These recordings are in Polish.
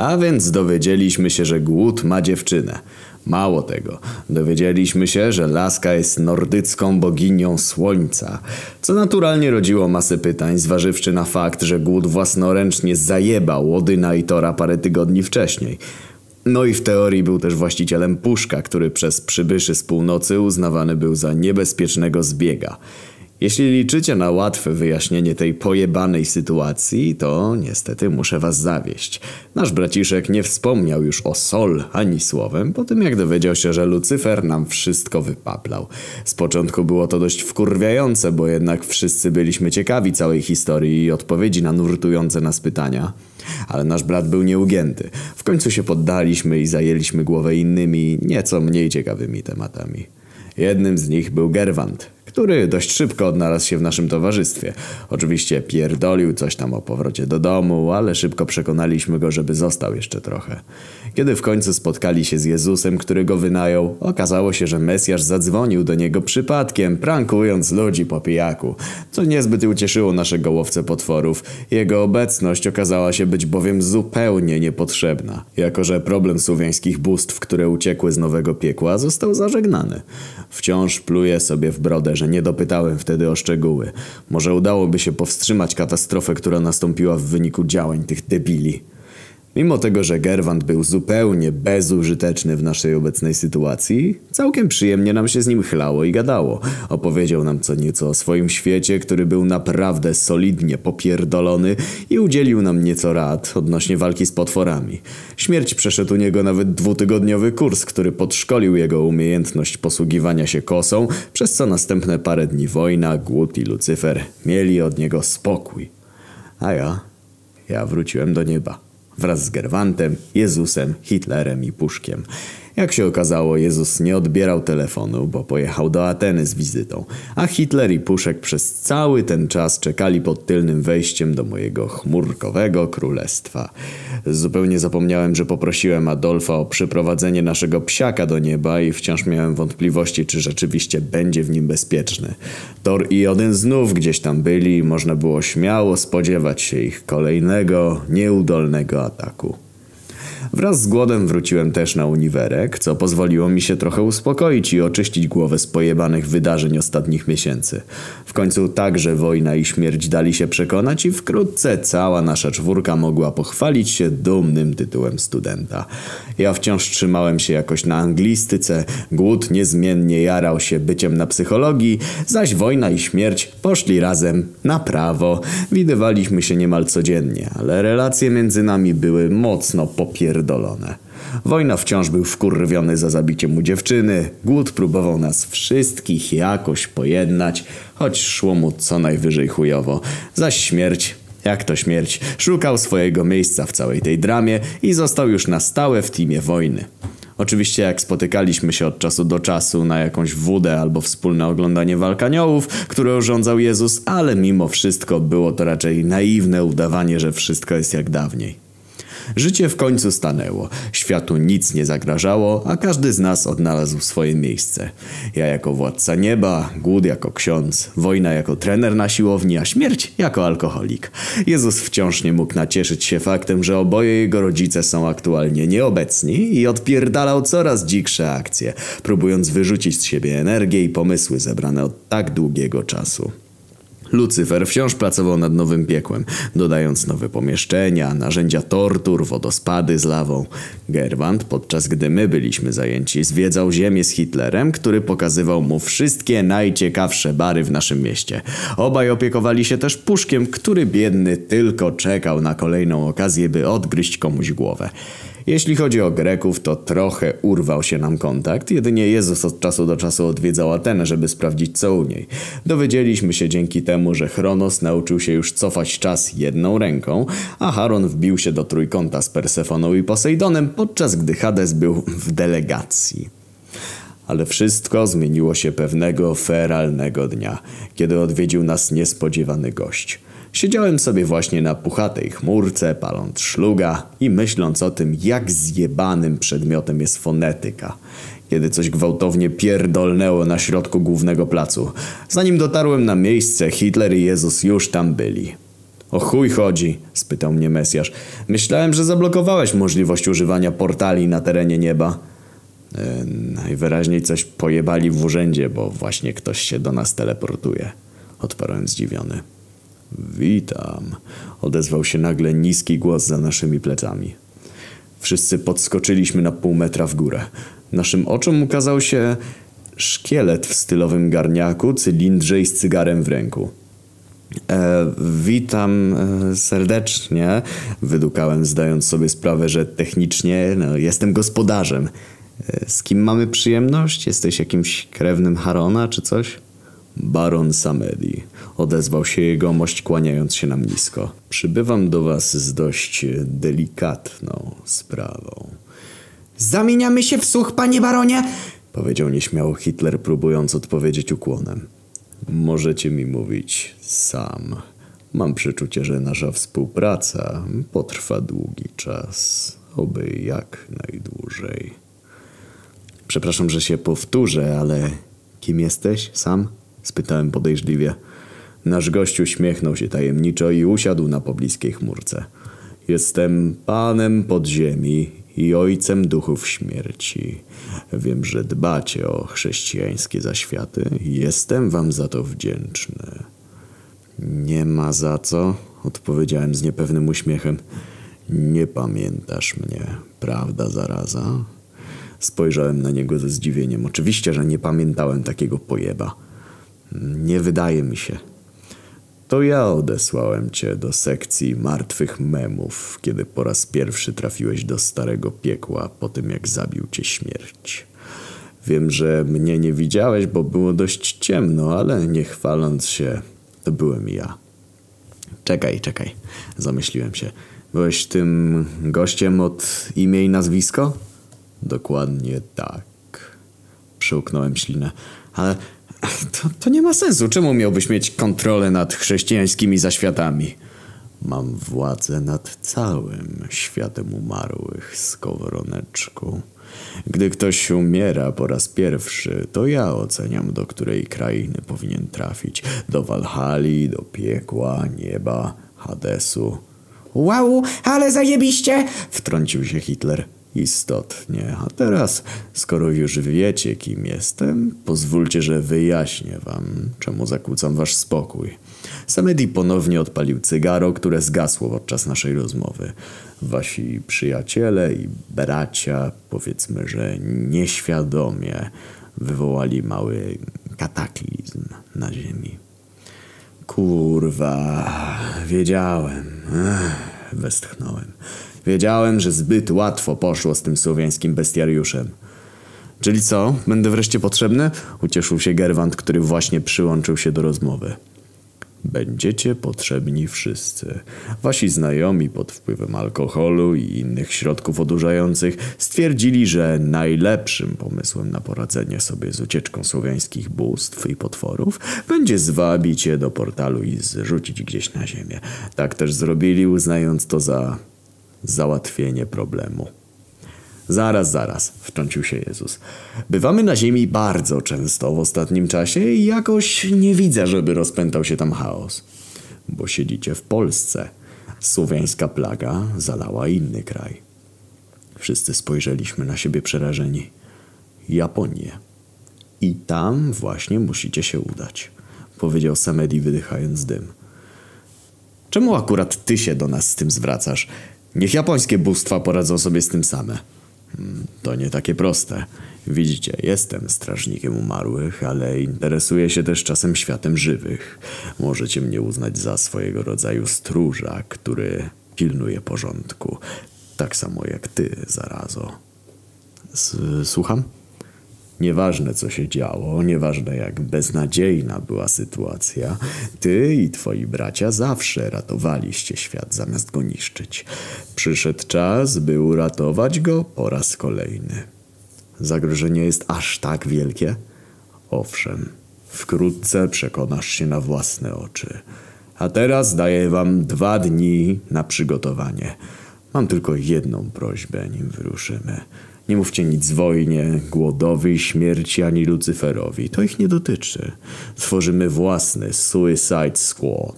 A więc dowiedzieliśmy się, że głód ma dziewczynę. Mało tego, dowiedzieliśmy się, że Laska jest nordycką boginią słońca, co naturalnie rodziło masę pytań, zważywszy na fakt, że głód własnoręcznie zajebał Odyna i Tora parę tygodni wcześniej. No i w teorii był też właścicielem puszka, który przez przybyszy z północy uznawany był za niebezpiecznego zbiega. Jeśli liczycie na łatwe wyjaśnienie tej pojebanej sytuacji, to niestety muszę was zawieść. Nasz braciszek nie wspomniał już o Sol ani słowem, po tym jak dowiedział się, że Lucyfer nam wszystko wypaplał. Z początku było to dość wkurwiające, bo jednak wszyscy byliśmy ciekawi całej historii i odpowiedzi na nurtujące nas pytania. Ale nasz brat był nieugięty. W końcu się poddaliśmy i zajęliśmy głowę innymi, nieco mniej ciekawymi tematami. Jednym z nich był Gerwant, który dość szybko odnalazł się w naszym towarzystwie. Oczywiście pierdolił coś tam o powrocie do domu, ale szybko przekonaliśmy go, żeby został jeszcze trochę. Kiedy w końcu spotkali się z Jezusem, który go wynajął, okazało się, że Mesjasz zadzwonił do niego przypadkiem, prankując ludzi po pijaku, co niezbyt ucieszyło naszego łowcę potworów. Jego obecność okazała się być bowiem zupełnie niepotrzebna, jako że problem słowiańskich bóstw, które uciekły z nowego piekła, został zażegnany. Wciąż pluje sobie w brodę, że nie dopytałem wtedy o szczegóły. Może udałoby się powstrzymać katastrofę, która nastąpiła w wyniku działań tych debili. Mimo tego, że Gerwant był zupełnie bezużyteczny w naszej obecnej sytuacji, całkiem przyjemnie nam się z nim chlało i gadało. Opowiedział nam co nieco o swoim świecie, który był naprawdę solidnie popierdolony i udzielił nam nieco rad odnośnie walki z potworami. Śmierć przeszedł u niego nawet dwutygodniowy kurs, który podszkolił jego umiejętność posługiwania się kosą, przez co następne parę dni wojna, głód i Lucyfer mieli od niego spokój. A ja, ja wróciłem do nieba wraz z Gerwantem, Jezusem, Hitlerem i Puszkiem. Jak się okazało, Jezus nie odbierał telefonu, bo pojechał do Ateny z wizytą, a Hitler i Puszek przez cały ten czas czekali pod tylnym wejściem do mojego chmurkowego królestwa. Zupełnie zapomniałem, że poprosiłem Adolfa o przyprowadzenie naszego psiaka do nieba i wciąż miałem wątpliwości, czy rzeczywiście będzie w nim bezpieczny. Thor i Odyn znów gdzieś tam byli i można było śmiało spodziewać się ich kolejnego, nieudolnego ataku. Wraz z głodem wróciłem też na uniwerek, co pozwoliło mi się trochę uspokoić i oczyścić głowę z pojebanych wydarzeń ostatnich miesięcy. W końcu także wojna i śmierć dali się przekonać i wkrótce cała nasza czwórka mogła pochwalić się dumnym tytułem studenta. Ja wciąż trzymałem się jakoś na anglistyce, głód niezmiennie jarał się byciem na psychologii, zaś wojna i śmierć poszli razem na prawo. Widywaliśmy się niemal codziennie, ale relacje między nami były mocno popierdolone pierdolone. Wojna wciąż był wkurwiony za zabicie mu dziewczyny, głód próbował nas wszystkich jakoś pojednać, choć szło mu co najwyżej chujowo. Zaś śmierć, jak to śmierć, szukał swojego miejsca w całej tej dramie i został już na stałe w teamie wojny. Oczywiście jak spotykaliśmy się od czasu do czasu na jakąś wódę albo wspólne oglądanie walk aniołów, które urządzał Jezus, ale mimo wszystko było to raczej naiwne udawanie, że wszystko jest jak dawniej. Życie w końcu stanęło. Światu nic nie zagrażało, a każdy z nas odnalazł swoje miejsce. Ja jako władca nieba, głód jako ksiądz, wojna jako trener na siłowni, a śmierć jako alkoholik. Jezus wciąż nie mógł nacieszyć się faktem, że oboje jego rodzice są aktualnie nieobecni i odpierdalał coraz dziksze akcje, próbując wyrzucić z siebie energię i pomysły zebrane od tak długiego czasu. Lucyfer wciąż pracował nad nowym piekłem, dodając nowe pomieszczenia, narzędzia tortur, wodospady z lawą. Gerwant, podczas gdy my byliśmy zajęci, zwiedzał ziemię z Hitlerem, który pokazywał mu wszystkie najciekawsze bary w naszym mieście. Obaj opiekowali się też puszkiem, który biedny tylko czekał na kolejną okazję, by odgryźć komuś głowę. Jeśli chodzi o Greków, to trochę urwał się nam kontakt. Jedynie Jezus od czasu do czasu odwiedzał Atenę, żeby sprawdzić co u niej. Dowiedzieliśmy się dzięki temu, że Chronos nauczył się już cofać czas jedną ręką, a Charon wbił się do trójkąta z Persefoną i Posejdonem, podczas gdy Hades był w delegacji. Ale wszystko zmieniło się pewnego feralnego dnia, kiedy odwiedził nas niespodziewany gość – Siedziałem sobie właśnie na puchatej chmurce, paląc szluga i myśląc o tym, jak zjebanym przedmiotem jest fonetyka. Kiedy coś gwałtownie pierdolnęło na środku głównego placu. Zanim dotarłem na miejsce, Hitler i Jezus już tam byli. O chuj chodzi? spytał mnie Mesjasz. Myślałem, że zablokowałeś możliwość używania portali na terenie nieba. E, najwyraźniej coś pojebali w urzędzie, bo właśnie ktoś się do nas teleportuje. Odparłem zdziwiony. Witam, odezwał się nagle niski głos za naszymi plecami. Wszyscy podskoczyliśmy na pół metra w górę. Naszym oczom ukazał się szkielet w stylowym garniaku, cylindrze i z cygarem w ręku. E, witam e, serdecznie, wydukałem, zdając sobie sprawę, że technicznie no, jestem gospodarzem. E, z kim mamy przyjemność? Jesteś jakimś krewnym Harona czy coś? Baron Samedi, odezwał się jegomość kłaniając się nam nisko. Przybywam do was z dość delikatną sprawą. Zamieniamy się w słuch, panie baronie! Powiedział nieśmiało Hitler, próbując odpowiedzieć ukłonem. Możecie mi mówić sam. Mam przeczucie, że nasza współpraca potrwa długi czas. Oby jak najdłużej. Przepraszam, że się powtórzę, ale kim jesteś sam? Spytałem podejrzliwie. Nasz gość uśmiechnął się tajemniczo i usiadł na pobliskiej chmurce. Jestem panem podziemi i ojcem duchów śmierci. Wiem, że dbacie o chrześcijańskie zaświaty i jestem wam za to wdzięczny. Nie ma za co, odpowiedziałem z niepewnym uśmiechem. Nie pamiętasz mnie, prawda, zaraza? Spojrzałem na niego ze zdziwieniem. Oczywiście, że nie pamiętałem takiego pojeba. Nie wydaje mi się. To ja odesłałem cię do sekcji martwych memów, kiedy po raz pierwszy trafiłeś do starego piekła po tym, jak zabił cię śmierć. Wiem, że mnie nie widziałeś, bo było dość ciemno, ale nie chwaląc się, to byłem ja. Czekaj, czekaj, zamyśliłem się. Byłeś tym gościem od imię i nazwisko? Dokładnie tak. Przełknąłem ślinę. Ale to, to nie ma sensu. Czemu miałbyś mieć kontrolę nad chrześcijańskimi zaświatami? Mam władzę nad całym światem umarłych, skowroneczku. Gdy ktoś umiera po raz pierwszy, to ja oceniam, do której krainy powinien trafić. Do Walhali, do piekła, nieba, Hadesu. Wow, ale zajebiście! Wtrącił się Hitler. Istotnie. A teraz, skoro już wiecie, kim jestem, pozwólcie, że wyjaśnię wam, czemu zakłócam wasz spokój. Samedi ponownie odpalił cygaro, które zgasło podczas naszej rozmowy. Wasi przyjaciele i bracia, powiedzmy, że nieświadomie, wywołali mały kataklizm na ziemi. Kurwa, wiedziałem. Ech, westchnąłem. Wiedziałem, że zbyt łatwo poszło z tym słowiańskim bestiariuszem. Czyli co? Będę wreszcie potrzebny? Ucieszył się Gerwant, który właśnie przyłączył się do rozmowy. Będziecie potrzebni wszyscy. Wasi znajomi pod wpływem alkoholu i innych środków odurzających stwierdzili, że najlepszym pomysłem na poradzenie sobie z ucieczką słowiańskich bóstw i potworów będzie zwabić je do portalu i zrzucić gdzieś na ziemię. Tak też zrobili, uznając to za załatwienie problemu. Zaraz, zaraz, wtrącił się Jezus. Bywamy na ziemi bardzo często w ostatnim czasie i jakoś nie widzę, żeby rozpętał się tam chaos. Bo siedzicie w Polsce. Słowiańska plaga zalała inny kraj. Wszyscy spojrzeliśmy na siebie przerażeni. Japonię. I tam właśnie musicie się udać, powiedział Samedi wydychając dym. Czemu akurat ty się do nas z tym zwracasz? Niech japońskie bóstwa poradzą sobie z tym same. Hmm, to nie takie proste. Widzicie, jestem strażnikiem umarłych, ale interesuję się też czasem światem żywych. Możecie mnie uznać za swojego rodzaju stróża, który pilnuje porządku. Tak samo jak ty, zarazo. S Słucham? Nieważne co się działo, nieważne jak beznadziejna była sytuacja, ty i twoi bracia zawsze ratowaliście świat zamiast go niszczyć. Przyszedł czas, by uratować go po raz kolejny. Zagrożenie jest aż tak wielkie? Owszem, wkrótce przekonasz się na własne oczy. A teraz daję wam dwa dni na przygotowanie. Mam tylko jedną prośbę, nim wyruszymy. Nie mówcie nic wojnie, głodowi, śmierci ani Lucyferowi. To ich nie dotyczy. Tworzymy własny Suicide Squad.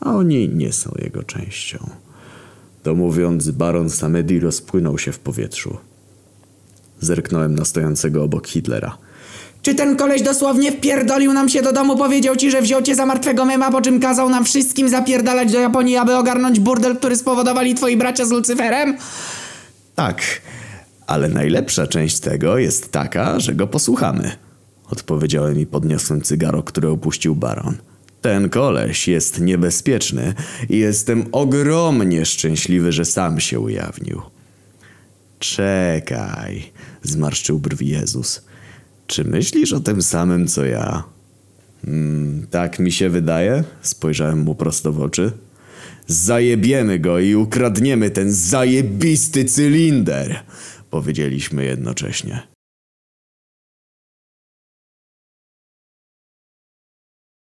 a oni nie są jego częścią. To mówiąc, baron Samedi rozpłynął się w powietrzu. Zerknąłem na stojącego obok Hitlera. Czy ten koleś dosłownie wpierdolił nam się do domu, powiedział ci, że wziął cię za martwego mema, po czym kazał nam wszystkim zapierdalać do Japonii, aby ogarnąć burdel, który spowodowali twoi bracia z Lucyferem? Tak, ale najlepsza część tego jest taka, że go posłuchamy. Odpowiedziałem i podniosłem cygaro, które opuścił baron. Ten koleś jest niebezpieczny i jestem ogromnie szczęśliwy, że sam się ujawnił. Czekaj, zmarszczył brwi Jezus. Czy myślisz o tym samym, co ja? Hmm, tak mi się wydaje? Spojrzałem mu prosto w oczy. Zajebiemy go i ukradniemy ten zajebisty cylinder! Powiedzieliśmy jednocześnie.